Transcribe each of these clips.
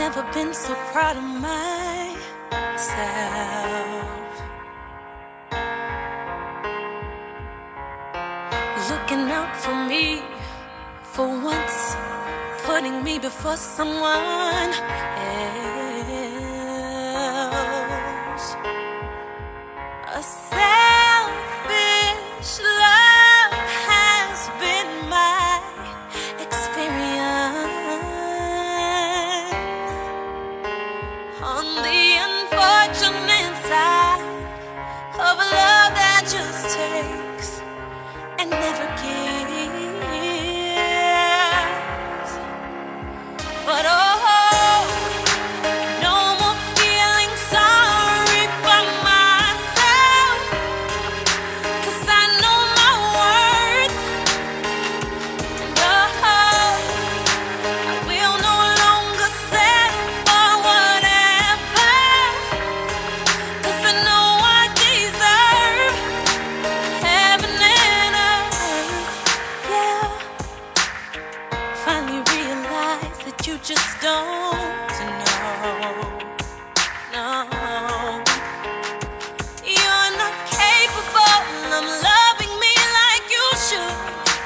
Never been so proud of myself. Looking out for me for once, putting me before someone. on the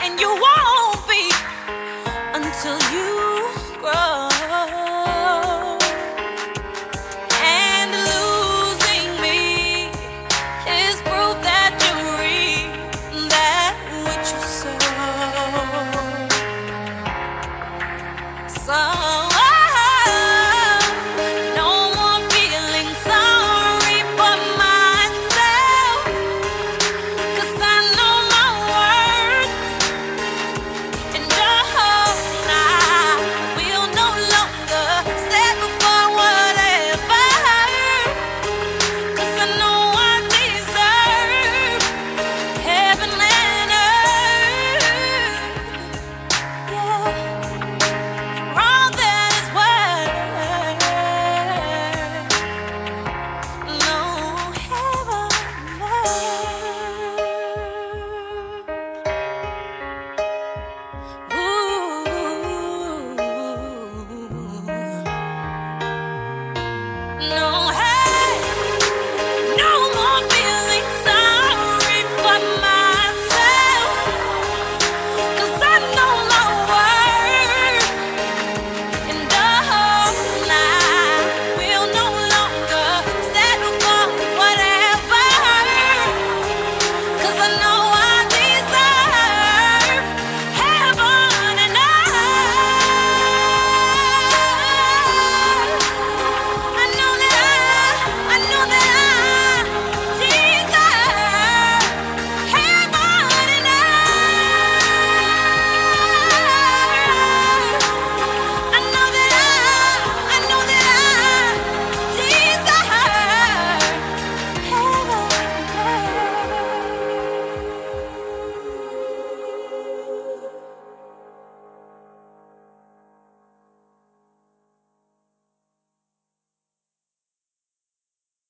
and you won't be until you.